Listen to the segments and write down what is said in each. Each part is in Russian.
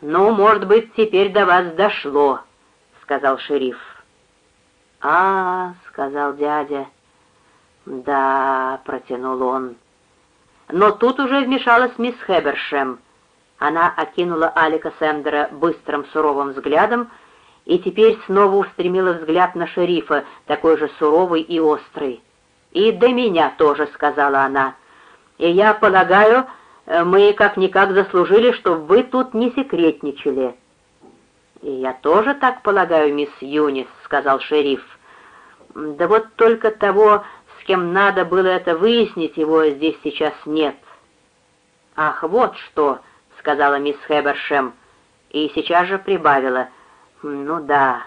«Ну, может быть, теперь до вас дошло», — сказал шериф. «А, — сказал дядя, — да, — протянул он. Но тут уже вмешалась мисс Хебершем. Она окинула Алика Сендера быстрым суровым взглядом и теперь снова устремила взгляд на шерифа, такой же суровый и острый. «И до меня тоже», — сказала она. «И я полагаю, мы как-никак заслужили, чтобы вы тут не секретничали». «И я тоже так полагаю, мисс Юнис», — сказал шериф. «Да вот только того, с кем надо было это выяснить, его здесь сейчас нет». «Ах, вот что», — сказала мисс Хебершем, и сейчас же прибавила. «Ну да,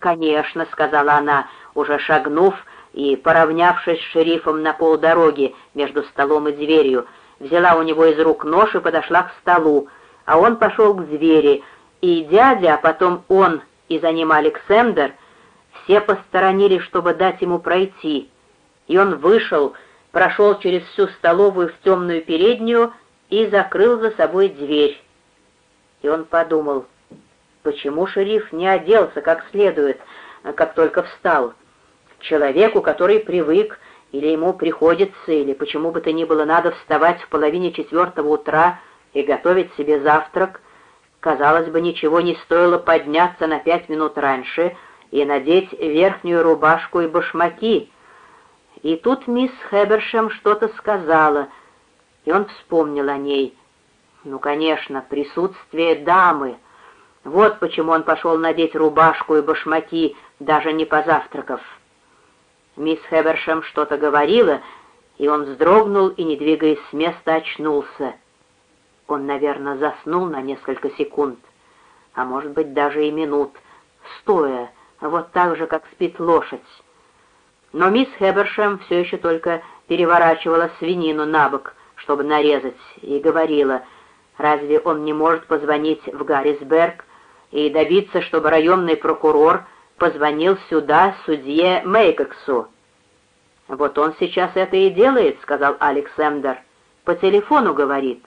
конечно», — сказала она, уже шагнув и поравнявшись с шерифом на полдороги между столом и дверью, взяла у него из рук нож и подошла к столу, а он пошел к двери, и дядя, а потом он и за ним Александр, все посторонились, чтобы дать ему пройти, и он вышел, прошел через всю столовую в темную переднюю и закрыл за собой дверь. И он подумал, почему шериф не оделся как следует, как только встал. Человеку, который привык, или ему приходится, или почему бы то ни было надо вставать в половине четвертого утра и готовить себе завтрак, казалось бы, ничего не стоило подняться на пять минут раньше и надеть верхнюю рубашку и башмаки. И тут мисс Хебершем что-то сказала, и он вспомнил о ней. Ну, конечно, присутствие дамы. Вот почему он пошел надеть рубашку и башмаки, даже не позавтракав. Мисс Хебершем что-то говорила, и он вздрогнул и, не двигаясь с места, очнулся. Он, наверное, заснул на несколько секунд, а может быть даже и минут, стоя, вот так же, как спит лошадь. Но мисс Хебершем все еще только переворачивала свинину на бок, чтобы нарезать, и говорила, разве он не может позвонить в Гаррисберг и добиться, чтобы районный прокурор позвонил сюда судье Мейкоксу. «Вот он сейчас это и делает», — сказал Александр. «По телефону говорит».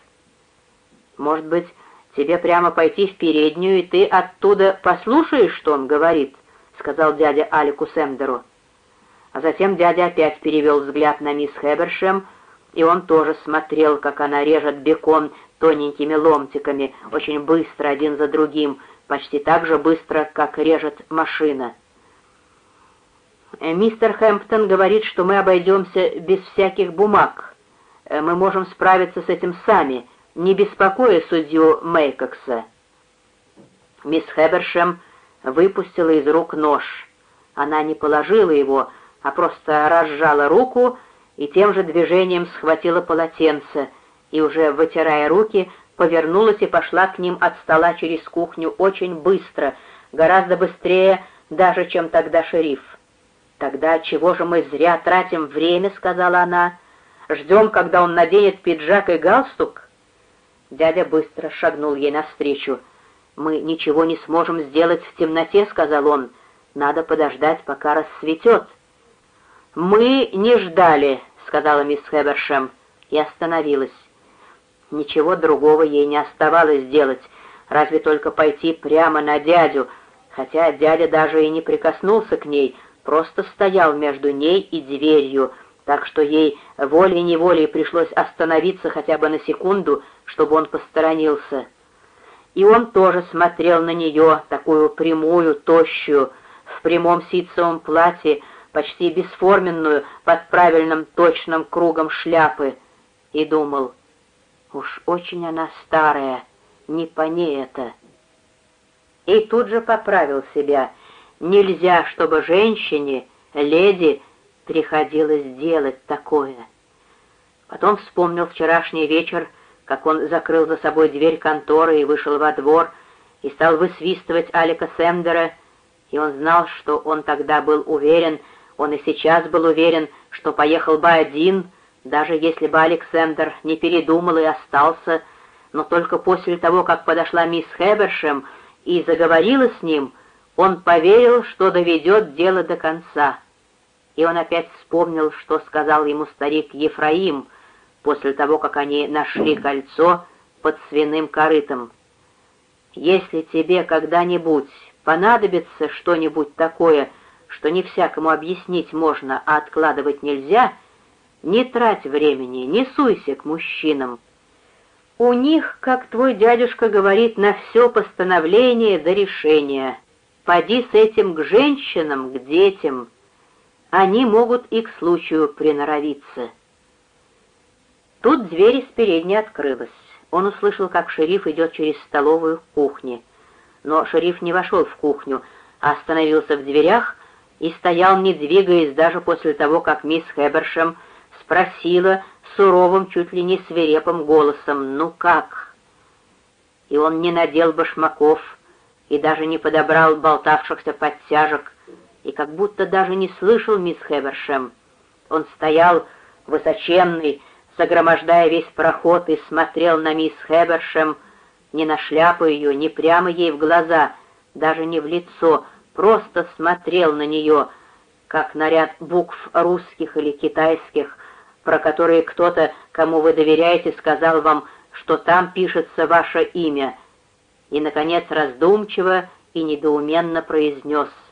Может быть, тебе прямо пойти в переднюю, и ты оттуда послушаешь, что он говорит?» — сказал дядя Алику Сендеру. А затем дядя опять перевел взгляд на мисс Хебершем, и он тоже смотрел, как она режет бекон тоненькими ломтиками, очень быстро, один за другим, почти так же быстро, как режет машина. «Мистер Хэмптон говорит, что мы обойдемся без всяких бумаг. Мы можем справиться с этим сами», не беспокоя судью Мейкокса. Мисс Хебершем выпустила из рук нож. Она не положила его, а просто разжала руку и тем же движением схватила полотенце и, уже вытирая руки, повернулась и пошла к ним от стола через кухню очень быстро, гораздо быстрее даже, чем тогда шериф. «Тогда чего же мы зря тратим время?» — сказала она. «Ждем, когда он наденет пиджак и галстук?» Дядя быстро шагнул ей навстречу. «Мы ничего не сможем сделать в темноте», — сказал он. «Надо подождать, пока рассветет». «Мы не ждали», — сказала мисс Хебершем, и остановилась. Ничего другого ей не оставалось делать, разве только пойти прямо на дядю, хотя дядя даже и не прикоснулся к ней, просто стоял между ней и дверью, так что ей волей-неволей пришлось остановиться хотя бы на секунду, чтобы он посторонился. И он тоже смотрел на нее, такую прямую, тощую, в прямом ситцевом платье, почти бесформенную, под правильным точным кругом шляпы, и думал, уж очень она старая, не по ней это. И тут же поправил себя, нельзя, чтобы женщине, леди, приходилось делать такое. Потом вспомнил вчерашний вечер, как он закрыл за собой дверь конторы и вышел во двор, и стал высвистывать Алика Сендера, и он знал, что он тогда был уверен, он и сейчас был уверен, что поехал бы один, даже если бы Александр не передумал и остался, но только после того, как подошла мисс Хебершем и заговорила с ним, он поверил, что доведет дело до конца и он опять вспомнил, что сказал ему старик Ефраим после того, как они нашли кольцо под свиным корытом. Если тебе когда-нибудь понадобится что-нибудь такое, что не всякому объяснить можно, а откладывать нельзя, не трать времени, не суйся к мужчинам. У них, как твой дядюшка говорит, на все постановление до решения. Поди с этим к женщинам, к детям. Они могут и к случаю приноровиться. Тут дверь из передней открылась. Он услышал, как шериф идет через столовую к кухне. Но шериф не вошел в кухню, а остановился в дверях и стоял, не двигаясь, даже после того, как мисс Хэбершем спросила суровым, чуть ли не свирепым голосом «Ну как?». И он не надел башмаков и даже не подобрал болтавшихся подтяжек, и как будто даже не слышал мисс Хэбершем. Он стоял высоченный, загромождая весь проход, и смотрел на мисс Хэбершем, не на шляпу ее, не прямо ей в глаза, даже не в лицо, просто смотрел на нее, как на ряд букв русских или китайских, про которые кто-то, кому вы доверяете, сказал вам, что там пишется ваше имя, и, наконец, раздумчиво и недоуменно произнес —